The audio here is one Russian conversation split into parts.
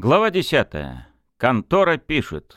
Глава 10. Контора пишет.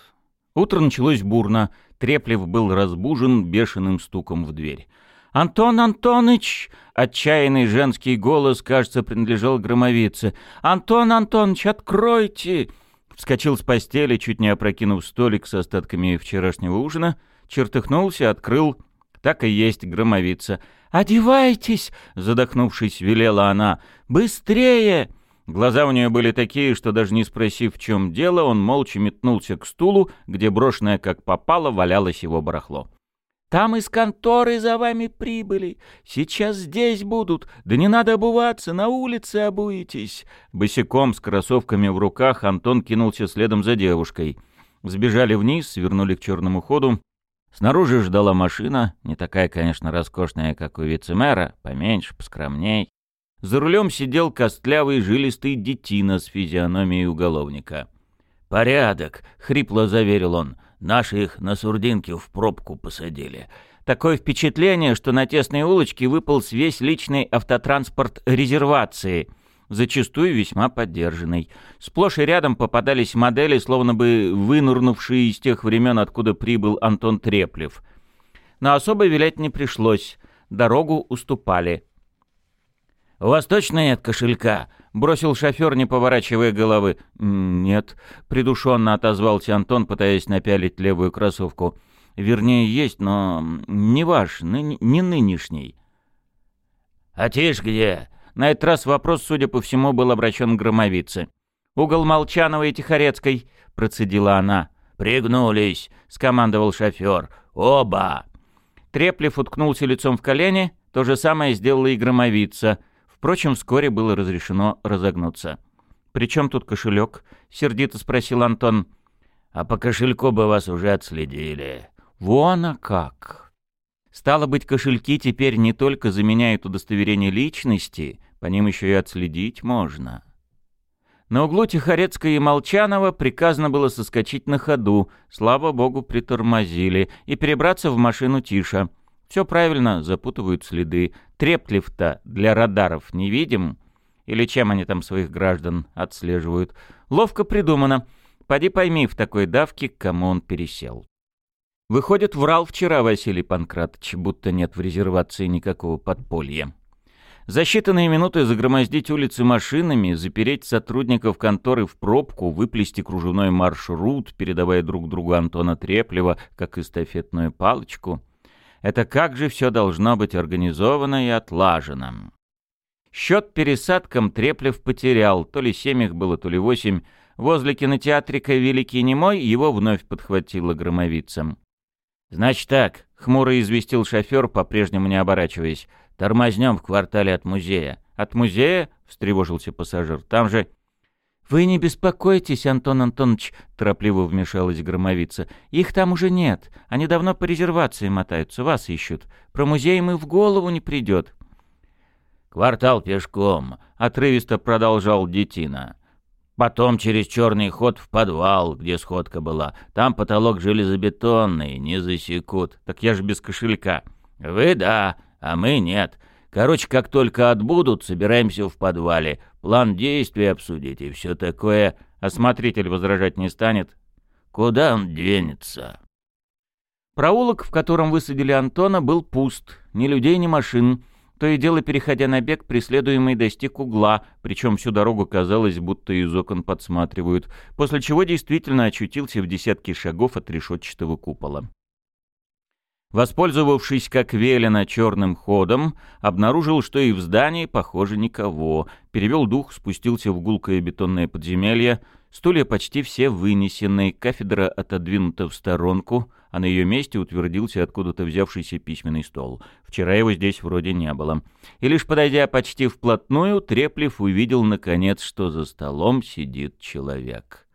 Утро началось бурно. Треплев был разбужен бешеным стуком в дверь. «Антон Антоныч!» — отчаянный женский голос, кажется, принадлежал громовице. «Антон Антоныч, откройте!» Вскочил с постели, чуть не опрокинув столик с остатками вчерашнего ужина, чертыхнулся, открыл. Так и есть громовица. «Одевайтесь!» — задохнувшись, велела она. «Быстрее!» Глаза у нее были такие, что даже не спросив, в чем дело, он молча метнулся к стулу, где брошенное как попало валялось его барахло. «Там из конторы за вами прибыли. Сейчас здесь будут. Да не надо обуваться, на улице обуетесь». Босиком с кроссовками в руках Антон кинулся следом за девушкой. Сбежали вниз, свернули к черному ходу. Снаружи ждала машина, не такая, конечно, роскошная, как у вице-мэра, поменьше, поскромней. За рулем сидел костлявый жилистый детина с физиономией уголовника. «Порядок», — хрипло заверил он. «Наши их на Сурдинке в пробку посадили». Такое впечатление, что на тесной улочке выполз весь личный автотранспорт резервации, зачастую весьма поддержанный. Сплошь и рядом попадались модели, словно бы вынурнувшие из тех времен, откуда прибыл Антон Треплев. Но особо вилять не пришлось, дорогу уступали — «У вас точно нет кошелька?» — бросил шофер, не поворачивая головы. «Нет», — придушенно отозвался Антон, пытаясь напялить левую кроссовку. «Вернее, есть, но не ваш, ны не нынешний». «А тишь где?» На этот раз вопрос, судя по всему, был обращен к громовице. «Угол Молчановой и Тихорецкой», — процедила она. «Пригнулись», — скомандовал шофер. «Оба!» Треплев уткнулся лицом в колени, то же самое сделала и громовица — Впрочем, вскоре было разрешено разогнуться. «При чем тут кошелек?» — сердито спросил Антон. «А по кошельку бы вас уже отследили». «Вон а как!» Стало быть, кошельки теперь не только заменяют удостоверение личности, по ним еще и отследить можно. На углу Тихорецкой и Молчанова приказано было соскочить на ходу, слава богу, притормозили, и перебраться в машину Тиша — все правильно, запутывают следы. Треплев-то для радаров не видим. Или чем они там своих граждан отслеживают. Ловко придумано. Поди пойми в такой давке, кому он пересел. Выходит, врал вчера Василий Панкратович, будто нет в резервации никакого подполья. За считанные минуты загромоздить улицы машинами, запереть сотрудников конторы в пробку, выплести кружевной маршрут, передавая друг другу Антона Треплева, как эстафетную палочку — это как же все должно быть организовано и отлажено. Счет пересадкам Треплев потерял, то ли семь их было, то ли восемь. Возле кинотеатрика «Великий немой» его вновь подхватило громовицем. «Значит так», — хмуро известил шофер, по-прежнему не оборачиваясь, — «тормознем в квартале от музея». «От музея?» — встревожился пассажир. «Там же...» «Вы не беспокойтесь, Антон Антонович», — торопливо вмешалась громовица. «Их там уже нет. Они давно по резервации мотаются, вас ищут. Про музей им и в голову не придет». «Квартал пешком», — отрывисто продолжал Детина. «Потом через черный ход в подвал, где сходка была. Там потолок железобетонный, не засекут. Так я же без кошелька». «Вы да, а мы нет. Короче, как только отбудут, собираемся в подвале. План действий обсудить и все такое. Осмотритель возражать не станет. Куда он денется? Проулок, в котором высадили Антона, был пуст. Ни людей, ни машин. То и дело, переходя на бег, преследуемый достиг угла, причем всю дорогу казалось, будто из окон подсматривают, после чего действительно очутился в десятке шагов от решетчатого купола. Воспользовавшись, как велено, черным ходом, обнаружил, что и в здании, похоже, никого. Перевел дух, спустился в гулкое бетонное подземелье. Стулья почти все вынесены, кафедра отодвинута в сторонку, а на ее месте утвердился откуда-то взявшийся письменный стол. Вчера его здесь вроде не было. И лишь подойдя почти вплотную, Треплев увидел, наконец, что за столом сидит человек.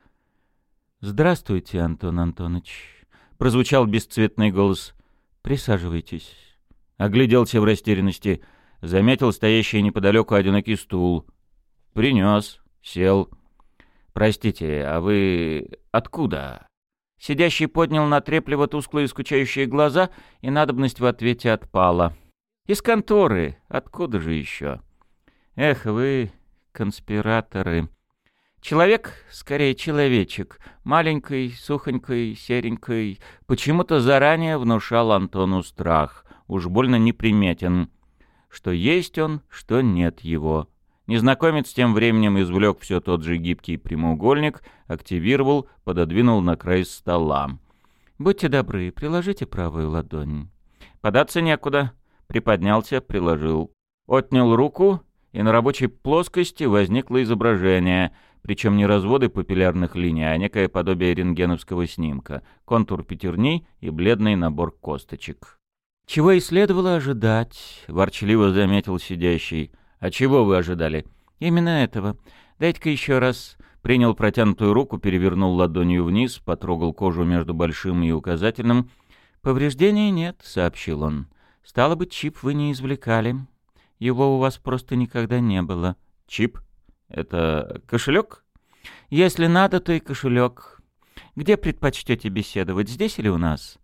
«Здравствуйте, Антон Антонович», — прозвучал бесцветный голос. «Присаживайтесь». Огляделся в растерянности. Заметил стоящий неподалеку одинокий стул. Принес. Сел. «Простите, а вы откуда?» Сидящий поднял на Треплева тусклые скучающие глаза, и надобность в ответе отпала. «Из конторы. Откуда же еще?» «Эх вы, конспираторы!» Человек, скорее человечек, маленький, сухонький, серенький, почему-то заранее внушал Антону страх, уж больно неприметен. Что есть он, что нет его. Незнакомец тем временем извлек все тот же гибкий прямоугольник, активировал, пододвинул на край стола. «Будьте добры, приложите правую ладонь». «Податься некуда». Приподнялся, приложил. Отнял руку, и на рабочей плоскости возникло изображение, причем не разводы папиллярных линий, а некое подобие рентгеновского снимка, контур пятерней и бледный набор косточек. «Чего и следовало ожидать», — ворчливо заметил сидящий. «А чего вы ожидали?» «Именно этого. Дайте-ка еще раз». Принял протянутую руку, перевернул ладонью вниз, потрогал кожу между большим и указательным. «Повреждений нет», — сообщил он. «Стало быть, чип вы не извлекали. Его у вас просто никогда не было». «Чип? Это кошелек?» «Если надо, то и кошелек. Где предпочтете беседовать, здесь или у нас?»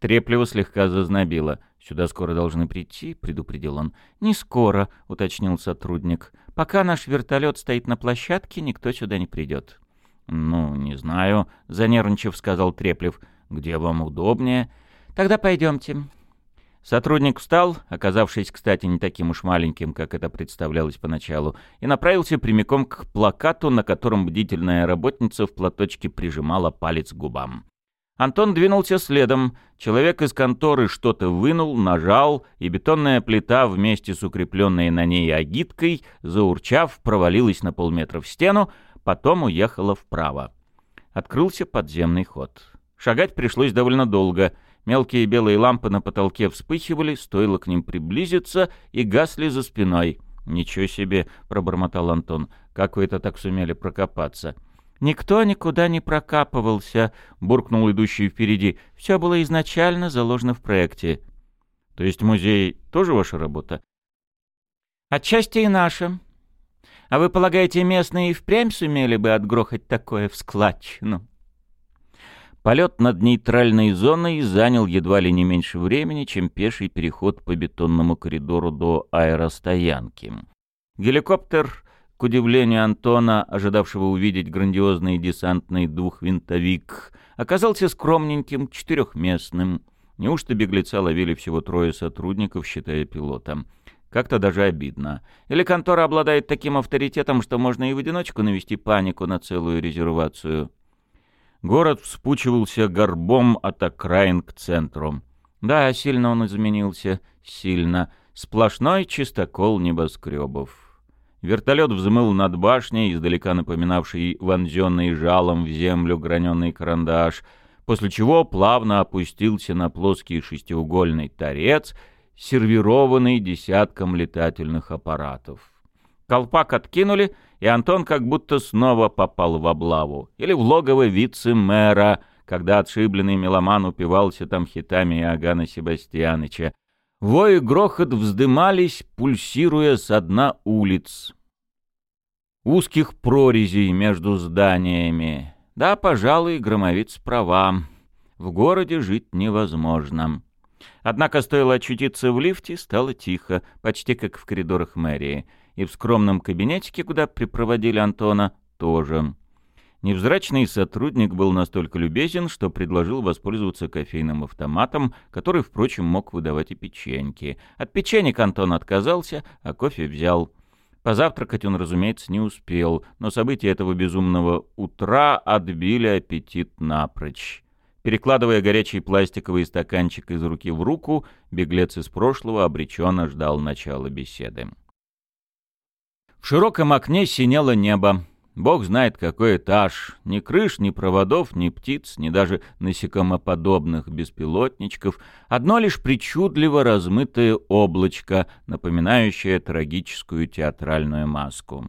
Трепливо слегка зазнобило. «Сюда скоро должны прийти», — предупредил он. «Не скоро», — уточнил сотрудник. «Пока наш вертолет стоит на площадке, никто сюда не придет». «Ну, не знаю», — занервничав, сказал Треплев. «Где вам удобнее?» «Тогда пойдемте». Сотрудник встал, оказавшись, кстати, не таким уж маленьким, как это представлялось поначалу, и направился прямиком к плакату, на котором бдительная работница в платочке прижимала палец к губам. Антон двинулся следом. Человек из конторы что-то вынул, нажал, и бетонная плита вместе с укрепленной на ней агиткой, заурчав, провалилась на полметра в стену, потом уехала вправо. Открылся подземный ход. Шагать пришлось довольно долго. Мелкие белые лампы на потолке вспыхивали, стоило к ним приблизиться, и гасли за спиной. «Ничего себе!» — пробормотал Антон. «Как вы это так сумели прокопаться?» «Никто никуда не прокапывался», — буркнул идущий впереди. «Все было изначально заложено в проекте». «То есть музей тоже ваша работа?» «Отчасти и наша. А вы полагаете, местные и впрямь сумели бы отгрохать такое в складчину?» Полет над нейтральной зоной занял едва ли не меньше времени, чем пеший переход по бетонному коридору до аэростоянки. Геликоптер к удивлению Антона, ожидавшего увидеть грандиозный десантный двухвинтовик, оказался скромненьким, четырехместным. Неужто беглеца ловили всего трое сотрудников, считая пилотом? Как-то даже обидно. Или контора обладает таким авторитетом, что можно и в одиночку навести панику на целую резервацию? Город вспучивался горбом от окраин к центру. Да, сильно он изменился, сильно. Сплошной чистокол небоскребов. Вертолет взмыл над башней, издалека напоминавший вонзенный жалом в землю граненый карандаш, после чего плавно опустился на плоский шестиугольный торец, сервированный десятком летательных аппаратов. Колпак откинули, и Антон как будто снова попал в облаву. Или в логово вице-мэра, когда отшибленный меломан упивался там хитами Иоганна Себастьяныча, Вой и грохот вздымались, пульсируя со дна улиц. Узких прорезей между зданиями. Да, пожалуй, громовиц права. В городе жить невозможно. Однако стоило очутиться в лифте, стало тихо, почти как в коридорах мэрии. И в скромном кабинетике, куда припроводили Антона, тоже. Невзрачный сотрудник был настолько любезен, что предложил воспользоваться кофейным автоматом, который, впрочем, мог выдавать и печеньки. От печенек Антон отказался, а кофе взял. Позавтракать он, разумеется, не успел, но события этого безумного утра отбили аппетит напрочь. Перекладывая горячий пластиковый стаканчик из руки в руку, беглец из прошлого обреченно ждал начала беседы. В широком окне синело небо. Бог знает, какой этаж. Ни крыш, ни проводов, ни птиц, ни даже насекомоподобных беспилотничков. Одно лишь причудливо размытое облачко, напоминающее трагическую театральную маску.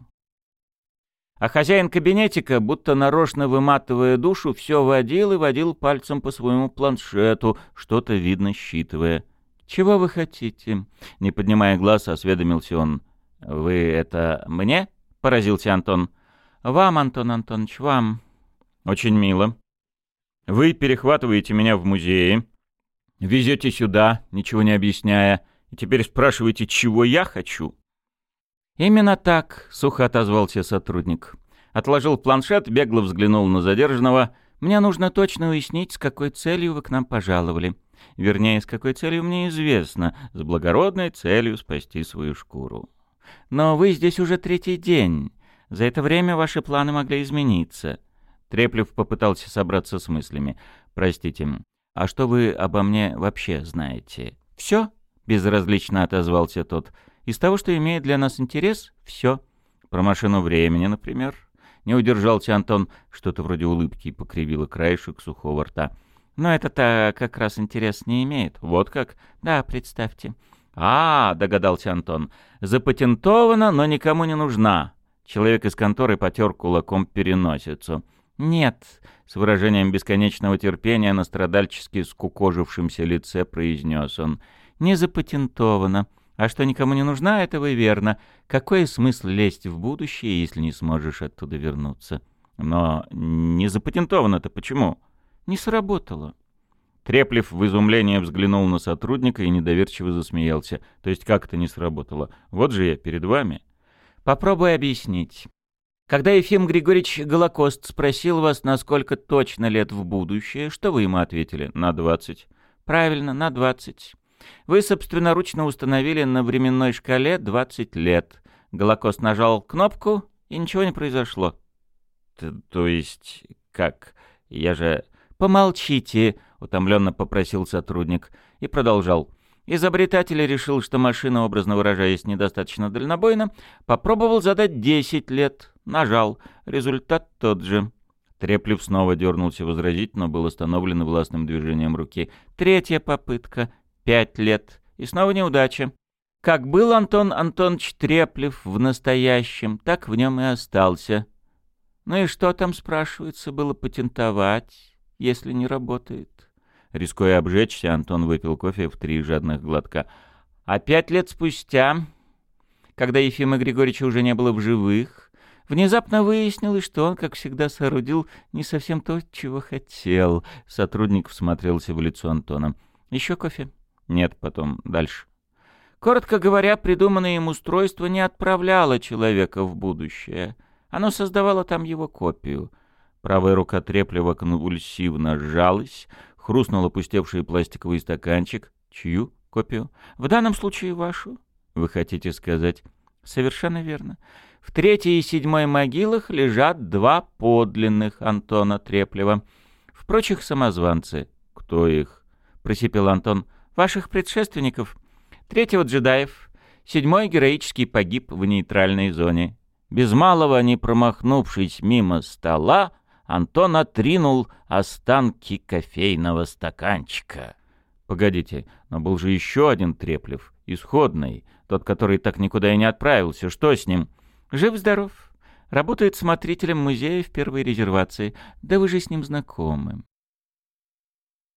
А хозяин кабинетика, будто нарочно выматывая душу, все водил и водил пальцем по своему планшету, что-то видно считывая. «Чего вы хотите?» Не поднимая глаз, осведомился он. «Вы это мне?» — поразился Антон. «Вам, Антон Антонович, вам». «Очень мило. Вы перехватываете меня в музее, везете сюда, ничего не объясняя, и теперь спрашиваете, чего я хочу?» «Именно так», — сухо отозвался сотрудник. Отложил планшет, бегло взглянул на задержанного. «Мне нужно точно уяснить, с какой целью вы к нам пожаловали. Вернее, с какой целью мне известно. С благородной целью спасти свою шкуру. Но вы здесь уже третий день. За это время ваши планы могли измениться». Треплев попытался собраться с мыслями. «Простите, а что вы обо мне вообще знаете?» «Все?» — безразлично отозвался тот. «Из того, что имеет для нас интерес, все. Про машину времени, например». Не удержался Антон, что-то вроде улыбки покривило краешек сухого рта. «Но это-то как раз интерес не имеет. Вот как? Да, представьте». «А, — догадался Антон, — запатентована, но никому не нужна». Человек из конторы потер кулаком переносицу. «Нет», — с выражением бесконечного терпения на страдальчески скукожившемся лице произнес он, — «не запатентована. А что никому не нужна, этого и верно. Какой смысл лезть в будущее, если не сможешь оттуда вернуться? Но не запатентовано-то почему? Не сработало. Треплев в изумлении взглянул на сотрудника и недоверчиво засмеялся. То есть как это не сработало? Вот же я перед вами. Попробуй объяснить. Когда Ефим Григорьевич Голокост спросил вас, насколько точно лет в будущее, что вы ему ответили? На двадцать. Правильно, на двадцать. Вы собственноручно установили на временной шкале 20 лет. Голокост нажал кнопку, и ничего не произошло. Т то есть, как? Я же... Помолчите, утомленно попросил сотрудник и продолжал. Изобретатель решил, что машина, образно выражаясь, недостаточно дальнобойна, попробовал задать 10 лет, нажал. Результат тот же. Треплев снова дернулся возразить, но был остановлен властным движением руки. Третья попытка пять лет, и снова неудача. Как был Антон Антонович Треплев в настоящем, так в нем и остался. Ну и что там, спрашивается, было патентовать, если не работает? Рискуя обжечься, Антон выпил кофе в три жадных глотка. А пять лет спустя, когда Ефима Григорьевича уже не было в живых, внезапно выяснилось, что он, как всегда, соорудил не совсем то, чего хотел. Сотрудник всмотрелся в лицо Антона. «Еще кофе?» Нет, потом дальше. Коротко говоря, придуманное им устройство не отправляло человека в будущее. Оно создавало там его копию. Правая рука Треплева конвульсивно сжалась, хрустнул опустевший пластиковый стаканчик. Чью копию? В данном случае вашу. Вы хотите сказать? Совершенно верно. В третьей и седьмой могилах лежат два подлинных Антона Треплева. В прочих самозванцы. Кто их? Просипел Антон ваших предшественников. Третьего джедаев, седьмой героически погиб в нейтральной зоне. Без малого не промахнувшись мимо стола, Антон отринул останки кофейного стаканчика. Погодите, но был же еще один Треплев, исходный, тот, который так никуда и не отправился. Что с ним? Жив-здоров. Работает смотрителем музея в первой резервации. Да вы же с ним знакомы.